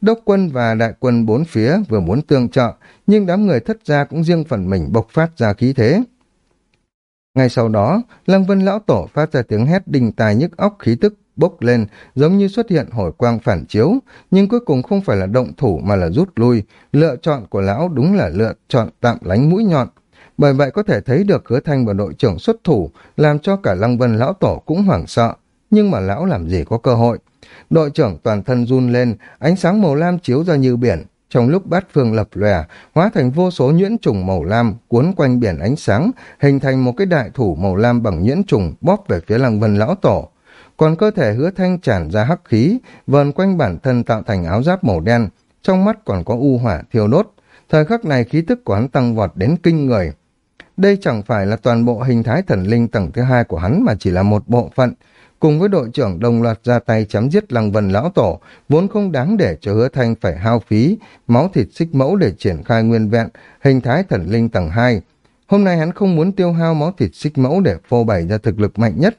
Đốc quân và đại quân bốn phía vừa muốn tương trợ, nhưng đám người thất gia cũng riêng phần mình bộc phát ra khí thế. Ngay sau đó, Lăng Vân Lão Tổ phát ra tiếng hét đình tài nhức óc khí tức bốc lên, giống như xuất hiện hồi quang phản chiếu, nhưng cuối cùng không phải là động thủ mà là rút lui, lựa chọn của lão đúng là lựa chọn tạm lánh mũi nhọn. Bởi vậy có thể thấy được hứa thanh và đội trưởng xuất thủ, làm cho cả Lăng Vân Lão Tổ cũng hoảng sợ, nhưng mà lão làm gì có cơ hội. Đội trưởng toàn thân run lên, ánh sáng màu lam chiếu ra như biển, trong lúc bát phương lập lòe, hóa thành vô số nhuyễn trùng màu lam cuốn quanh biển ánh sáng, hình thành một cái đại thủ màu lam bằng nhuyễn trùng bóp về phía Lăng Vân Lão Tổ còn cơ thể hứa thanh tràn ra hắc khí, vờn quanh bản thân tạo thành áo giáp màu đen, trong mắt còn có u hỏa thiêu đốt. Thời khắc này khí tức của hắn tăng vọt đến kinh người. Đây chẳng phải là toàn bộ hình thái thần linh tầng thứ hai của hắn mà chỉ là một bộ phận. Cùng với đội trưởng đồng loạt ra tay chém giết lăng vân lão tổ, vốn không đáng để cho hứa thanh phải hao phí, máu thịt xích mẫu để triển khai nguyên vẹn, hình thái thần linh tầng 2. Hôm nay hắn không muốn tiêu hao máu thịt xích mẫu để phô bày ra thực lực mạnh nhất,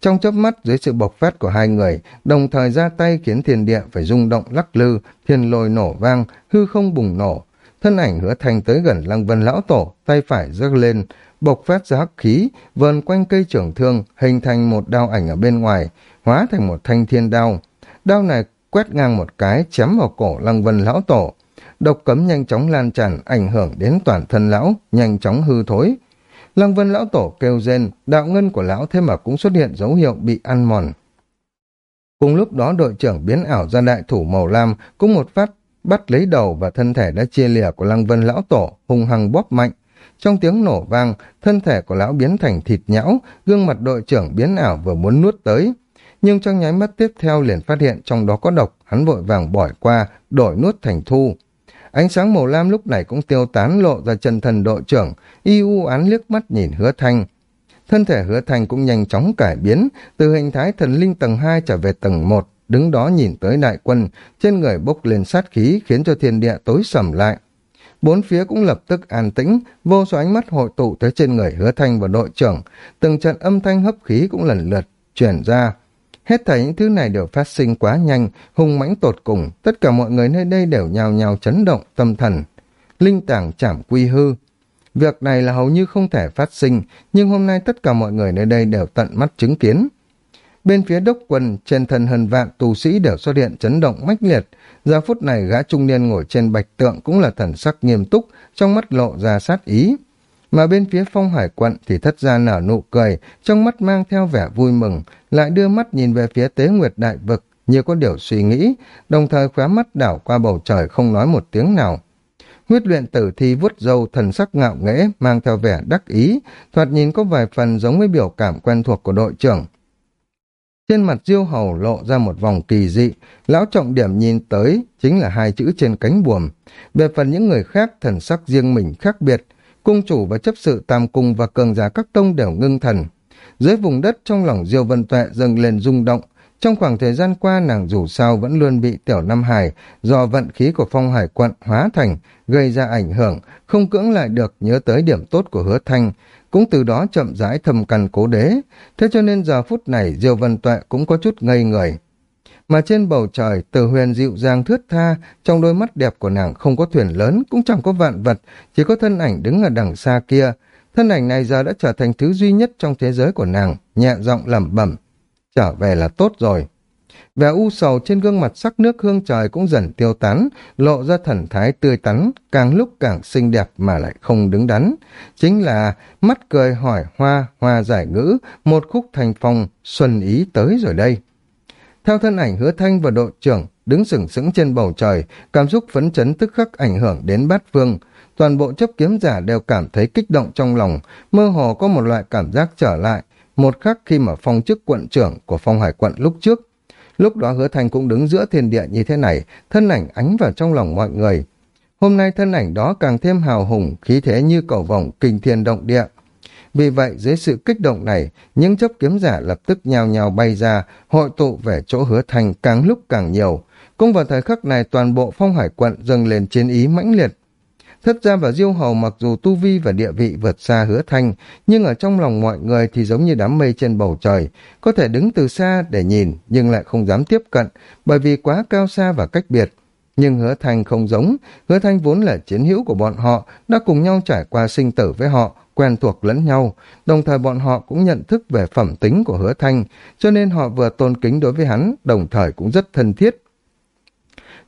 trong chớp mắt dưới sự bộc phát của hai người, đồng thời ra tay khiến thiên địa phải rung động lắc lư, thiên lôi nổ vang, hư không bùng nổ. Thân ảnh hứa thành tới gần lăng vân lão tổ, tay phải giơ lên, bộc phát ra hắc khí, vờn quanh cây trưởng thương, hình thành một đao ảnh ở bên ngoài, hóa thành một thanh thiên đao. Đao này quét ngang một cái, chém vào cổ lăng vân lão tổ. Độc cấm nhanh chóng lan tràn, ảnh hưởng đến toàn thân lão, nhanh chóng hư thối. Lăng Vân lão tổ kêu rên, đạo ngân của lão thêm mà cũng xuất hiện dấu hiệu bị ăn mòn. Cùng lúc đó đội trưởng biến ảo ra đại thủ màu lam cũng một phát bắt lấy đầu và thân thể đã chia lìa của Lăng Vân lão tổ hung hăng bóp mạnh. Trong tiếng nổ vang, thân thể của lão biến thành thịt nhão, gương mặt đội trưởng biến ảo vừa muốn nuốt tới. Nhưng trong nháy mắt tiếp theo liền phát hiện trong đó có độc, hắn vội vàng bỏ qua, đổi nuốt thành thu. Ánh sáng màu lam lúc này cũng tiêu tán lộ ra chân thần đội trưởng, y u án liếc mắt nhìn hứa thanh. Thân thể hứa thanh cũng nhanh chóng cải biến, từ hình thái thần linh tầng 2 trở về tầng 1, đứng đó nhìn tới đại quân, trên người bốc lên sát khí khiến cho thiên địa tối sầm lại. Bốn phía cũng lập tức an tĩnh, vô số ánh mắt hội tụ tới trên người hứa thanh và đội trưởng, từng trận âm thanh hấp khí cũng lần lượt chuyển ra. Hết thảy những thứ này đều phát sinh quá nhanh, hung mãnh tột cùng, tất cả mọi người nơi đây đều nhào nhào chấn động tâm thần. Linh tảng chảm quy hư. Việc này là hầu như không thể phát sinh, nhưng hôm nay tất cả mọi người nơi đây đều tận mắt chứng kiến. Bên phía đốc quân, trên thân hơn vạn tù sĩ đều xuất hiện chấn động mãnh liệt. Giờ phút này gã trung niên ngồi trên bạch tượng cũng là thần sắc nghiêm túc, trong mắt lộ ra sát ý. Mà bên phía phong hải quận thì thất ra nở nụ cười, trong mắt mang theo vẻ vui mừng, lại đưa mắt nhìn về phía tế nguyệt đại vực, như có điều suy nghĩ, đồng thời khóa mắt đảo qua bầu trời không nói một tiếng nào. Huyết luyện tử thi vuốt dâu thần sắc ngạo nghễ, mang theo vẻ đắc ý, thoạt nhìn có vài phần giống với biểu cảm quen thuộc của đội trưởng. Trên mặt diêu hầu lộ ra một vòng kỳ dị, lão trọng điểm nhìn tới chính là hai chữ trên cánh buồm. Về phần những người khác thần sắc riêng mình khác biệt, cung chủ và chấp sự tam cung và cường giả các tông đều ngưng thần. Dưới vùng đất trong lòng Diêu Vân Tuệ dâng lên rung động, trong khoảng thời gian qua nàng dù sao vẫn luôn bị tiểu Nam Hải do vận khí của phong hải quận hóa thành gây ra ảnh hưởng, không cưỡng lại được nhớ tới điểm tốt của hứa thanh, cũng từ đó chậm rãi thầm cằn cố đế. Thế cho nên giờ phút này Diêu Văn Tuệ cũng có chút ngây người. Mà trên bầu trời, từ huyền dịu dàng thướt tha, trong đôi mắt đẹp của nàng không có thuyền lớn, cũng chẳng có vạn vật, chỉ có thân ảnh đứng ở đằng xa kia. Thân ảnh này giờ đã trở thành thứ duy nhất trong thế giới của nàng, nhẹ giọng lẩm bẩm trở về là tốt rồi. Vẻ u sầu trên gương mặt sắc nước hương trời cũng dần tiêu tán, lộ ra thần thái tươi tắn, càng lúc càng xinh đẹp mà lại không đứng đắn. Chính là mắt cười hỏi hoa, hoa giải ngữ, một khúc thành phong, xuân ý tới rồi đây. Theo thân ảnh hứa thanh và đội trưởng, đứng sừng sững trên bầu trời, cảm xúc phấn chấn tức khắc ảnh hưởng đến bát phương. Toàn bộ chấp kiếm giả đều cảm thấy kích động trong lòng, mơ hồ có một loại cảm giác trở lại, một khắc khi mà phong chức quận trưởng của phong hải quận lúc trước. Lúc đó hứa thanh cũng đứng giữa thiên địa như thế này, thân ảnh ánh vào trong lòng mọi người. Hôm nay thân ảnh đó càng thêm hào hùng, khí thế như cầu vòng kinh thiên động địa. Vì vậy, dưới sự kích động này, những chấp kiếm giả lập tức nhào nhào bay ra, hội tụ về chỗ hứa thanh càng lúc càng nhiều. Cũng vào thời khắc này, toàn bộ phong hải quận dâng lên chiến ý mãnh liệt, Thất gia và Diêu Hầu mặc dù tu vi và địa vị vượt xa hứa thanh, nhưng ở trong lòng mọi người thì giống như đám mây trên bầu trời, có thể đứng từ xa để nhìn nhưng lại không dám tiếp cận bởi vì quá cao xa và cách biệt. Nhưng hứa thanh không giống, hứa thanh vốn là chiến hữu của bọn họ, đã cùng nhau trải qua sinh tử với họ, quen thuộc lẫn nhau, đồng thời bọn họ cũng nhận thức về phẩm tính của hứa thanh, cho nên họ vừa tôn kính đối với hắn, đồng thời cũng rất thân thiết.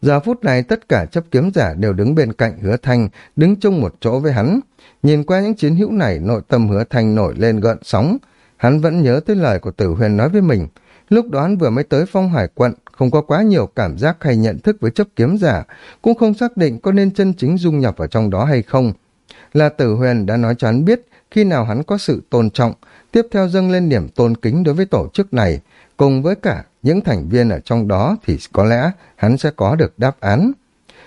Giờ phút này tất cả chấp kiếm giả đều đứng bên cạnh hứa thanh, đứng chung một chỗ với hắn. Nhìn qua những chiến hữu này, nội tâm hứa thanh nổi lên gợn sóng. Hắn vẫn nhớ tới lời của tử huyền nói với mình. Lúc đó hắn vừa mới tới phong hải quận, không có quá nhiều cảm giác hay nhận thức với chấp kiếm giả, cũng không xác định có nên chân chính dung nhập vào trong đó hay không. Là tử huyền đã nói cho hắn biết khi nào hắn có sự tôn trọng, tiếp theo dâng lên niềm tôn kính đối với tổ chức này, cùng với cả những thành viên ở trong đó thì có lẽ hắn sẽ có được đáp án.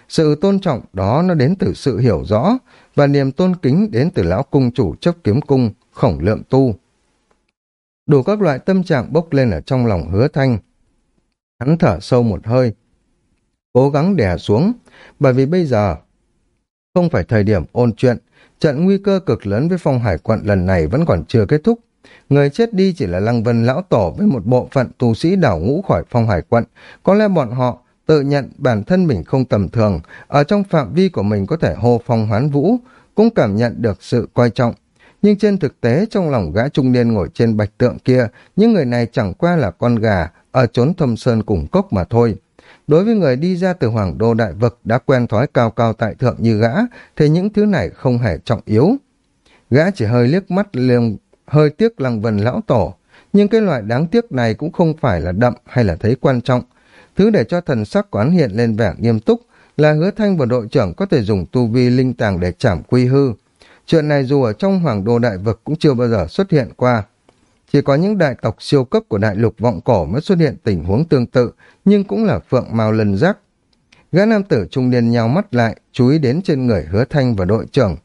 Sự tôn trọng đó nó đến từ sự hiểu rõ và niềm tôn kính đến từ lão cung chủ chấp kiếm cung, khổng lượng tu. Đủ các loại tâm trạng bốc lên ở trong lòng hứa thanh. Hắn thở sâu một hơi, cố gắng đè xuống, bởi vì bây giờ không phải thời điểm ôn chuyện, trận nguy cơ cực lớn với phong hải quận lần này vẫn còn chưa kết thúc. Người chết đi chỉ là Lăng Vân Lão Tổ với một bộ phận tu sĩ đảo ngũ khỏi phong hải quận. Có lẽ bọn họ tự nhận bản thân mình không tầm thường, ở trong phạm vi của mình có thể hô phong hoán vũ, cũng cảm nhận được sự coi trọng. Nhưng trên thực tế trong lòng gã trung niên ngồi trên bạch tượng kia, những người này chẳng qua là con gà ở chốn thâm sơn cùng cốc mà thôi. Đối với người đi ra từ hoàng đô đại vực đã quen thói cao cao tại thượng như gã, thì những thứ này không hề trọng yếu. Gã chỉ hơi liếc mắt liêng hơi tiếc lăng vần lão tổ, nhưng cái loại đáng tiếc này cũng không phải là đậm hay là thấy quan trọng. Thứ để cho thần sắc quán hiện lên vẻ nghiêm túc là hứa thanh và đội trưởng có thể dùng tu vi linh tàng để chảm quy hư. Chuyện này dù ở trong hoàng đô đại vực cũng chưa bao giờ xuất hiện qua. Chỉ có những đại tộc siêu cấp của đại lục vọng cổ mới xuất hiện tình huống tương tự, nhưng cũng là phượng mao lần rác Gã nam tử trung niên nhau mắt lại, chú ý đến trên người hứa thanh và đội trưởng.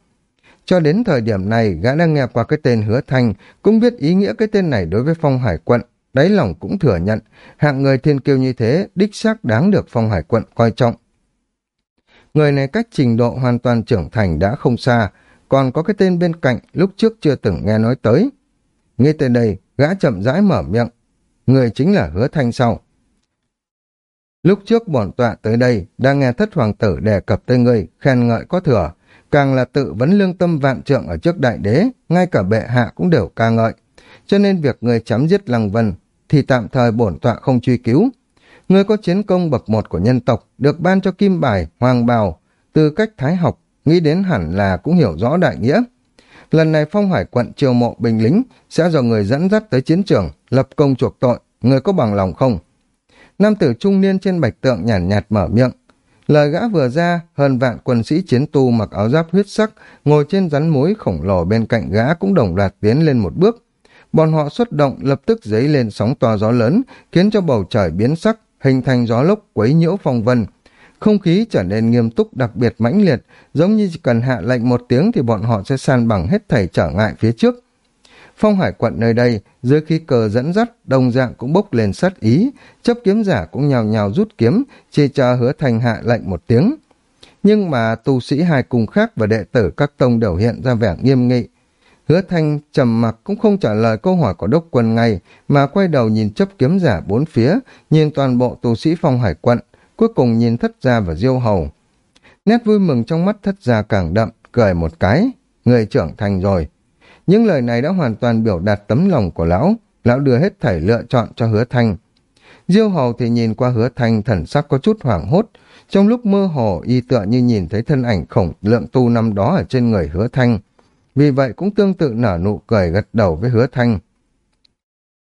Cho đến thời điểm này, gã đang nghe qua cái tên hứa thanh, cũng biết ý nghĩa cái tên này đối với phong hải quận. Đáy lòng cũng thừa nhận, hạng người thiên kiêu như thế, đích xác đáng được phong hải quận coi trọng. Người này cách trình độ hoàn toàn trưởng thành đã không xa, còn có cái tên bên cạnh lúc trước chưa từng nghe nói tới. Nghe tên đây, gã chậm rãi mở miệng. Người chính là hứa thanh sau. Lúc trước bổn tọa tới đây, đang nghe thất hoàng tử đề cập tới người khen ngợi có thừa càng là tự vấn lương tâm vạn trượng ở trước đại đế, ngay cả bệ hạ cũng đều ca ngợi. Cho nên việc người chấm giết Lăng Vân thì tạm thời bổn tọa không truy cứu. Người có chiến công bậc một của nhân tộc, được ban cho kim bài, hoàng bào, tư cách thái học, nghĩ đến hẳn là cũng hiểu rõ đại nghĩa. Lần này phong hải quận triều mộ binh lính sẽ do người dẫn dắt tới chiến trường, lập công chuộc tội, người có bằng lòng không? Nam tử trung niên trên bạch tượng nhàn nhạt, nhạt mở miệng, Lời gã vừa ra, hơn vạn quân sĩ chiến tu mặc áo giáp huyết sắc, ngồi trên rắn mối khổng lồ bên cạnh gã cũng đồng loạt tiến lên một bước. Bọn họ xuất động lập tức dấy lên sóng to gió lớn, khiến cho bầu trời biến sắc, hình thành gió lốc quấy nhiễu phong vân. Không khí trở nên nghiêm túc đặc biệt mãnh liệt, giống như chỉ cần hạ lệnh một tiếng thì bọn họ sẽ san bằng hết thảy trở ngại phía trước. Phong hải quận nơi đây, dưới khí cờ dẫn dắt, đồng dạng cũng bốc lên sát ý, chấp kiếm giả cũng nhào nhào rút kiếm, chỉ chờ hứa thành hạ lệnh một tiếng. Nhưng mà tu sĩ hai cùng khác và đệ tử các tông đều hiện ra vẻ nghiêm nghị. Hứa thanh trầm mặc cũng không trả lời câu hỏi của đốc quân ngay, mà quay đầu nhìn chấp kiếm giả bốn phía, nhìn toàn bộ tu sĩ phong hải quận, cuối cùng nhìn thất gia và diêu hầu. Nét vui mừng trong mắt thất gia càng đậm, cười một cái, người trưởng thành rồi. Những lời này đã hoàn toàn biểu đạt tấm lòng của lão, lão đưa hết thảy lựa chọn cho hứa thanh. Diêu hầu thì nhìn qua hứa thanh thần sắc có chút hoảng hốt, trong lúc mơ hồ y tựa như nhìn thấy thân ảnh khổng lượng tu năm đó ở trên người hứa thanh. Vì vậy cũng tương tự nở nụ cười gật đầu với hứa thanh.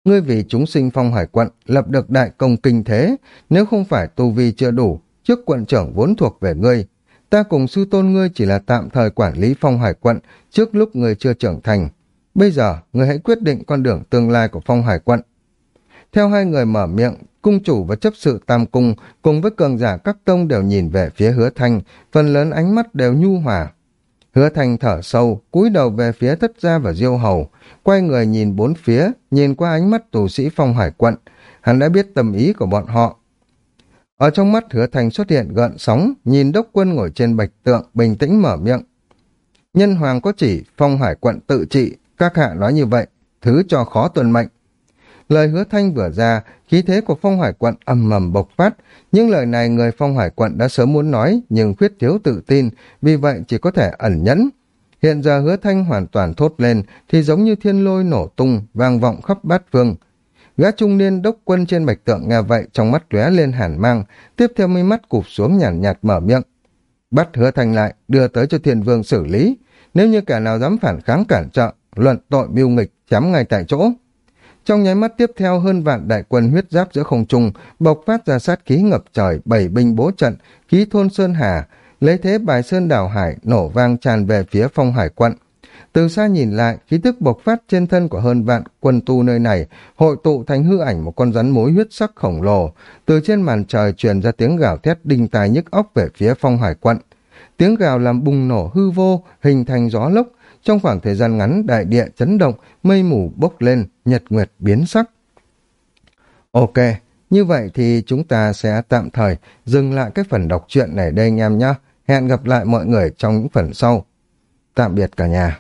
Ngươi vì chúng sinh phong hải quận lập được đại công kinh thế, nếu không phải tu vi chưa đủ, trước quận trưởng vốn thuộc về ngươi, ta cùng sư tôn ngươi chỉ là tạm thời quản lý phong hải quận trước lúc ngươi chưa trưởng thành. Bây giờ, ngươi hãy quyết định con đường tương lai của phong hải quận. Theo hai người mở miệng, cung chủ và chấp sự tam cung cùng với cường giả các tông đều nhìn về phía hứa thanh, phần lớn ánh mắt đều nhu hòa. Hứa thanh thở sâu, cúi đầu về phía thất gia và diêu hầu, quay người nhìn bốn phía, nhìn qua ánh mắt tù sĩ phong hải quận. Hắn đã biết tâm ý của bọn họ, ở trong mắt hứa thành xuất hiện gợn sóng, nhìn đốc quân ngồi trên bạch tượng, bình tĩnh mở miệng. Nhân hoàng có chỉ, phong hải quận tự trị, các hạ nói như vậy, thứ cho khó tuần mệnh. Lời hứa thanh vừa ra, khí thế của phong hải quận ầm ầm bộc phát, những lời này người phong hải quận đã sớm muốn nói, nhưng khuyết thiếu tự tin, vì vậy chỉ có thể ẩn nhẫn. Hiện giờ hứa thanh hoàn toàn thốt lên, thì giống như thiên lôi nổ tung, vang vọng khắp bát phương. Gã trung niên đốc quân trên bạch tượng nghe vậy trong mắt lóe lên hàn mang, tiếp theo mi mắt cụp xuống nhàn nhạt, nhạt mở miệng. Bắt hứa thành lại, đưa tới cho thiên vương xử lý. Nếu như kẻ nào dám phản kháng cản trợ, luận tội mưu nghịch, chém ngay tại chỗ. Trong nháy mắt tiếp theo hơn vạn đại quân huyết giáp giữa không trung, bộc phát ra sát khí ngập trời, bảy binh bố trận, khí thôn sơn hà, lấy thế bài sơn đảo hải nổ vang tràn về phía phong hải quận. Từ xa nhìn lại, khí tức bộc phát trên thân của hơn vạn quân tu nơi này hội tụ thành hư ảnh một con rắn mối huyết sắc khổng lồ. Từ trên màn trời truyền ra tiếng gào thét đinh tai nhức óc về phía phong hải quận. Tiếng gào làm bùng nổ hư vô, hình thành gió lốc. Trong khoảng thời gian ngắn, đại địa chấn động, mây mù bốc lên, nhật nguyệt biến sắc. Ok, như vậy thì chúng ta sẽ tạm thời dừng lại cái phần đọc truyện này đây anh em nhé. Hẹn gặp lại mọi người trong những phần sau. Tạm biệt cả nhà.